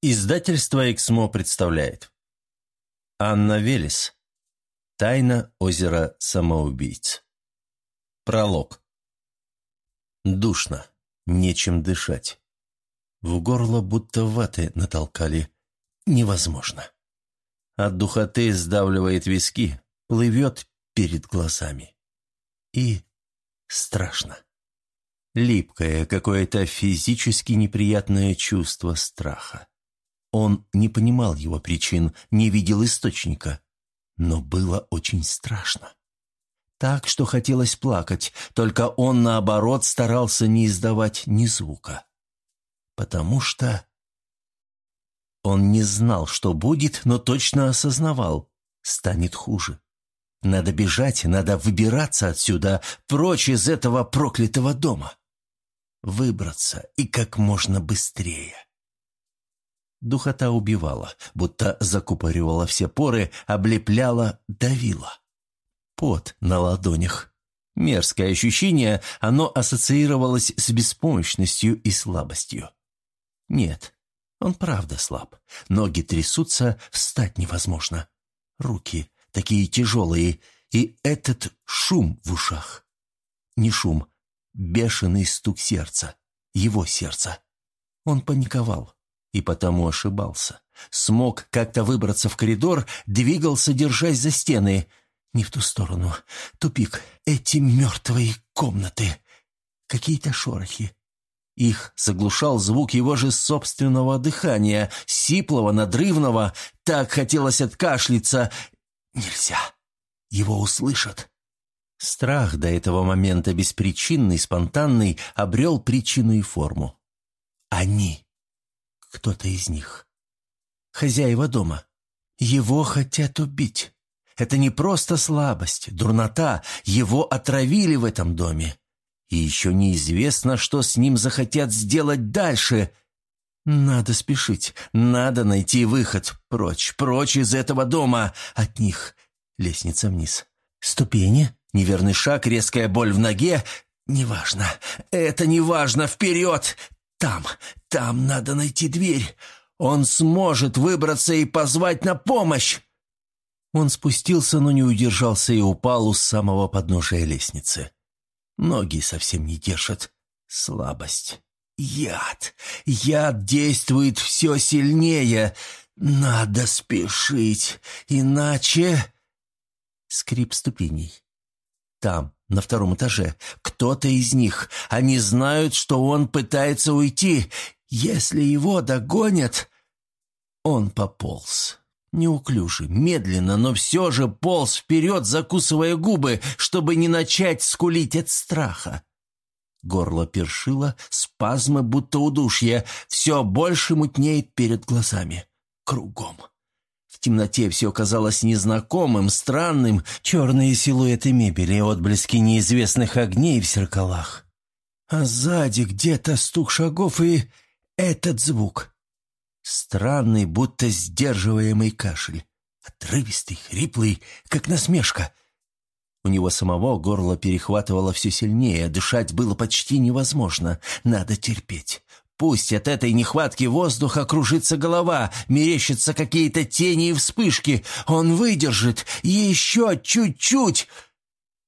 Издательство «Эксмо» представляет Анна Велес Тайна озера самоубийц Пролог Душно, нечем дышать. В горло будто ваты натолкали. Невозможно. От духоты сдавливает виски, плывет перед глазами. И страшно. Липкое, какое-то физически неприятное чувство страха. Он не понимал его причин, не видел источника. Но было очень страшно. Так, что хотелось плакать, только он, наоборот, старался не издавать ни звука. Потому что... Он не знал, что будет, но точно осознавал. Станет хуже. Надо бежать, надо выбираться отсюда, прочь из этого проклятого дома. Выбраться и как можно быстрее. Духота убивала, будто закупоривала все поры, облепляла, давила. Пот на ладонях. Мерзкое ощущение, оно ассоциировалось с беспомощностью и слабостью. Нет, он правда слаб. Ноги трясутся, встать невозможно. Руки такие тяжелые, и этот шум в ушах. Не шум, бешеный стук сердца, его сердца. Он паниковал и потому ошибался. Смог как-то выбраться в коридор, двигался, держась за стены. Не в ту сторону. Тупик. Эти мертвые комнаты. Какие-то шорохи. Их заглушал звук его же собственного дыхания, сиплого, надрывного. Так хотелось откашляться. Нельзя. Его услышат. Страх до этого момента беспричинный, спонтанный, обрел причину и форму. Они кто-то из них. Хозяева дома. Его хотят убить. Это не просто слабость, дурнота. Его отравили в этом доме. И еще неизвестно, что с ним захотят сделать дальше. Надо спешить, надо найти выход. Прочь, прочь из этого дома. От них лестница вниз. Ступени, неверный шаг, резкая боль в ноге. Неважно, это неважно, вперед! Там, там надо найти дверь. Он сможет выбраться и позвать на помощь. Он спустился, но не удержался и упал у самого подножия лестницы. Ноги совсем не держат. Слабость. Яд. Яд действует все сильнее. Надо спешить, иначе... Скрип ступеней. Там, на втором этаже. Кто-то из них. Они знают, что он пытается уйти. Если его догонят... Он пополз. Неуклюже, медленно, но все же полз вперед, закусывая губы, чтобы не начать скулить от страха. Горло першило, спазмы будто удушье, все больше мутнеет перед глазами. Кругом. В темноте все казалось незнакомым, странным, черные силуэты мебели, отблески неизвестных огней в зеркалах. А сзади где-то стук шагов и этот звук. Странный, будто сдерживаемый кашель. Отрывистый, хриплый, как насмешка. У него самого горло перехватывало все сильнее, дышать было почти невозможно. Надо терпеть. Пусть от этой нехватки воздуха кружится голова, мерещатся какие-то тени и вспышки. Он выдержит. Еще чуть-чуть.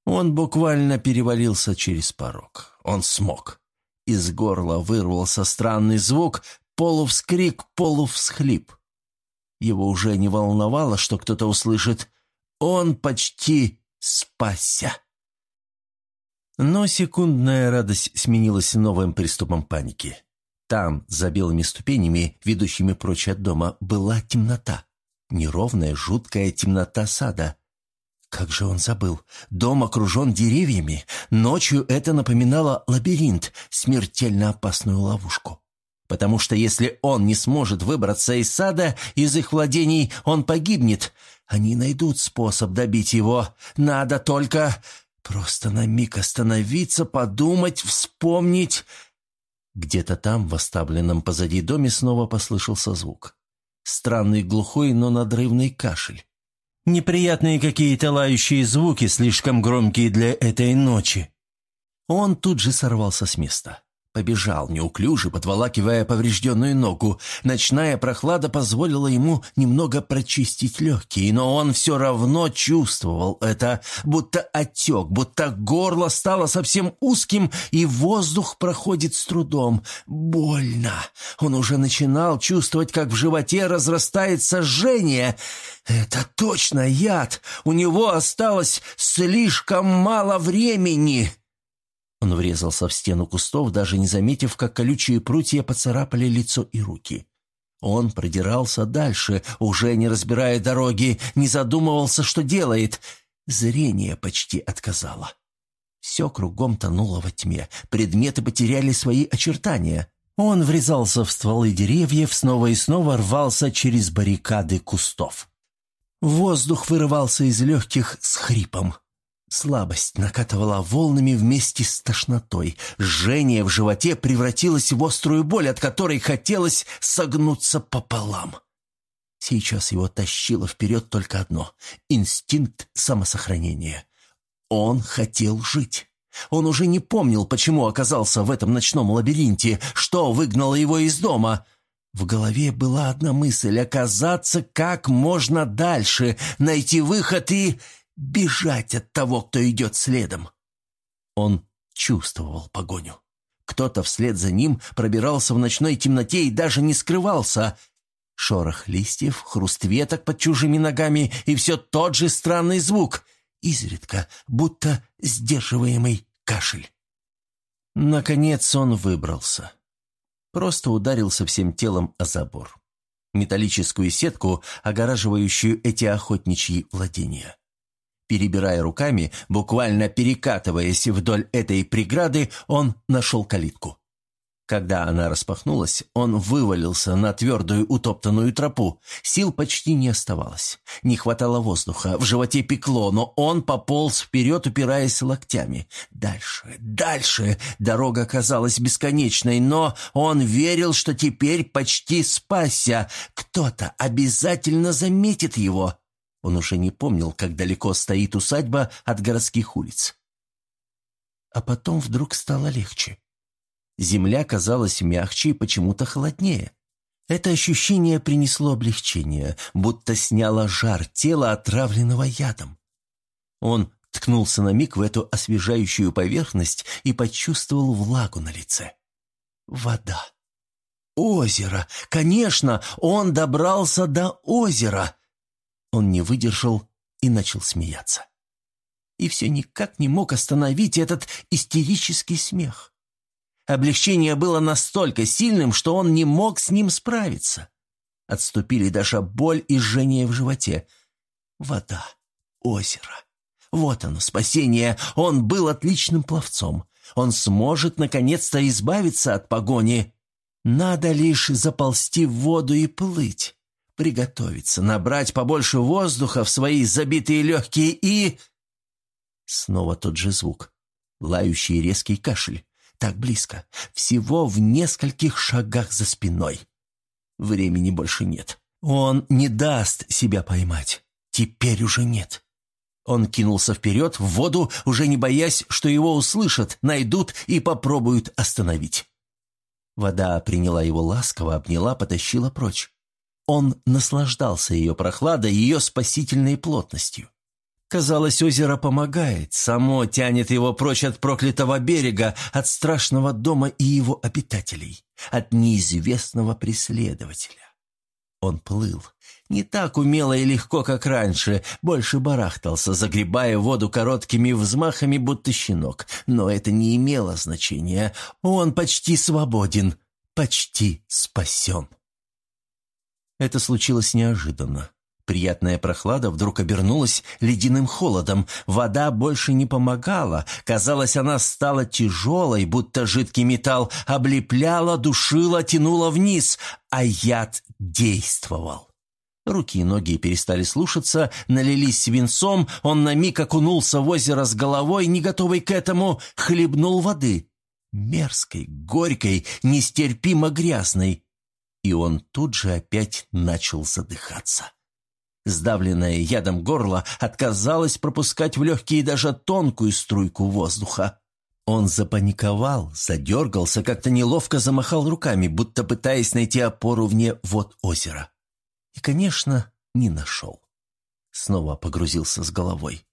Он буквально перевалился через порог. Он смог. Из горла вырвался странный звук, полувскрик, полувсхлип. Его уже не волновало, что кто-то услышит. Он почти спасся. Но секундная радость сменилась новым приступом паники. Там, за белыми ступенями, ведущими прочь от дома, была темнота. Неровная, жуткая темнота сада. Как же он забыл. Дом окружен деревьями. Ночью это напоминало лабиринт, смертельно опасную ловушку. Потому что если он не сможет выбраться из сада, из их владений, он погибнет. Они найдут способ добить его. Надо только просто на миг остановиться, подумать, вспомнить... Где-то там, в оставленном позади доме, снова послышался звук. Странный глухой, но надрывный кашель. Неприятные какие-то лающие звуки, слишком громкие для этой ночи. Он тут же сорвался с места. Побежал неуклюже, подволакивая поврежденную ногу. Ночная прохлада позволила ему немного прочистить легкие, но он все равно чувствовал это, будто отек, будто горло стало совсем узким, и воздух проходит с трудом. Больно. Он уже начинал чувствовать, как в животе разрастается жжение. Это точно яд. У него осталось слишком мало времени. Он врезался в стену кустов, даже не заметив, как колючие прутья поцарапали лицо и руки. Он продирался дальше, уже не разбирая дороги, не задумывался, что делает. Зрение почти отказало. Все кругом тонуло во тьме, предметы потеряли свои очертания. Он врезался в стволы деревьев, снова и снова рвался через баррикады кустов. Воздух вырывался из легких с хрипом. Слабость накатывала волнами вместе с тошнотой. Жжение в животе превратилось в острую боль, от которой хотелось согнуться пополам. Сейчас его тащило вперед только одно — инстинкт самосохранения. Он хотел жить. Он уже не помнил, почему оказался в этом ночном лабиринте, что выгнало его из дома. В голове была одна мысль — оказаться как можно дальше, найти выход и бежать от того, кто идет следом. Он чувствовал погоню. Кто-то вслед за ним пробирался в ночной темноте и даже не скрывался. Шорох листьев, хруст веток под чужими ногами и все тот же странный звук, изредка, будто сдерживаемый кашель. Наконец он выбрался. Просто ударился всем телом о забор. Металлическую сетку, огораживающую эти охотничьи владения. Перебирая руками, буквально перекатываясь вдоль этой преграды, он нашел калитку. Когда она распахнулась, он вывалился на твердую утоптанную тропу. Сил почти не оставалось. Не хватало воздуха, в животе пекло, но он пополз вперед, упираясь локтями. Дальше, дальше. Дорога казалась бесконечной, но он верил, что теперь почти спасся. Кто-то обязательно заметит его. Он уже не помнил, как далеко стоит усадьба от городских улиц. А потом вдруг стало легче. Земля казалась мягче и почему-то холоднее. Это ощущение принесло облегчение, будто сняло жар тела, отравленного ядом. Он ткнулся на миг в эту освежающую поверхность и почувствовал влагу на лице. Вода. Озеро! Конечно, он добрался до озера! Он не выдержал и начал смеяться. И все никак не мог остановить этот истерический смех. Облегчение было настолько сильным, что он не мог с ним справиться. Отступили даже боль и жжение в животе. Вода, озеро. Вот оно, спасение. Он был отличным пловцом. Он сможет наконец-то избавиться от погони. Надо лишь заползти в воду и плыть приготовиться, набрать побольше воздуха в свои забитые легкие и... Снова тот же звук. Лающий резкий кашель. Так близко. Всего в нескольких шагах за спиной. Времени больше нет. Он не даст себя поймать. Теперь уже нет. Он кинулся вперед, в воду, уже не боясь, что его услышат, найдут и попробуют остановить. Вода приняла его ласково, обняла, потащила прочь. Он наслаждался ее прохладой, ее спасительной плотностью. Казалось, озеро помогает, само тянет его прочь от проклятого берега, от страшного дома и его обитателей, от неизвестного преследователя. Он плыл. Не так умело и легко, как раньше, больше барахтался, загребая воду короткими взмахами, будто щенок. Но это не имело значения. Он почти свободен, почти спасен. Это случилось неожиданно. Приятная прохлада вдруг обернулась ледяным холодом. Вода больше не помогала. Казалось, она стала тяжелой, будто жидкий металл, облепляла, душила, тянула вниз, а яд действовал. Руки и ноги перестали слушаться, налились свинцом, он на миг окунулся в озеро с головой, не готовый к этому, хлебнул воды. Мерзкой, горькой, нестерпимо грязной и он тут же опять начал задыхаться. Сдавленное ядом горло отказалось пропускать в легкие даже тонкую струйку воздуха. Он запаниковал, задергался, как-то неловко замахал руками, будто пытаясь найти опору вне вод озера. И, конечно, не нашел. Снова погрузился с головой.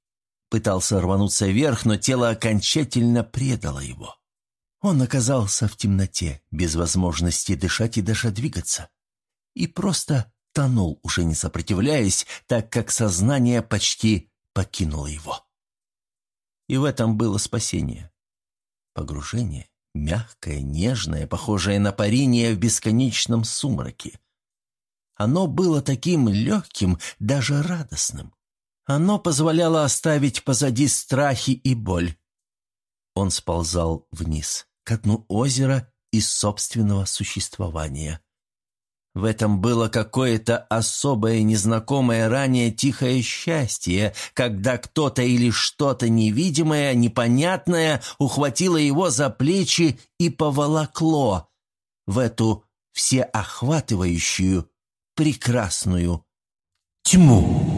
Пытался рвануться вверх, но тело окончательно предало его. Он оказался в темноте, без возможности дышать и даже двигаться. И просто тонул, уже не сопротивляясь, так как сознание почти покинуло его. И в этом было спасение. Погружение, мягкое, нежное, похожее на парение в бесконечном сумраке. Оно было таким легким, даже радостным. Оно позволяло оставить позади страхи и боль. Он сползал вниз, к дну озера из собственного существования. В этом было какое-то особое, незнакомое ранее тихое счастье, когда кто-то или что-то невидимое, непонятное ухватило его за плечи и поволокло в эту всеохватывающую, прекрасную тьму.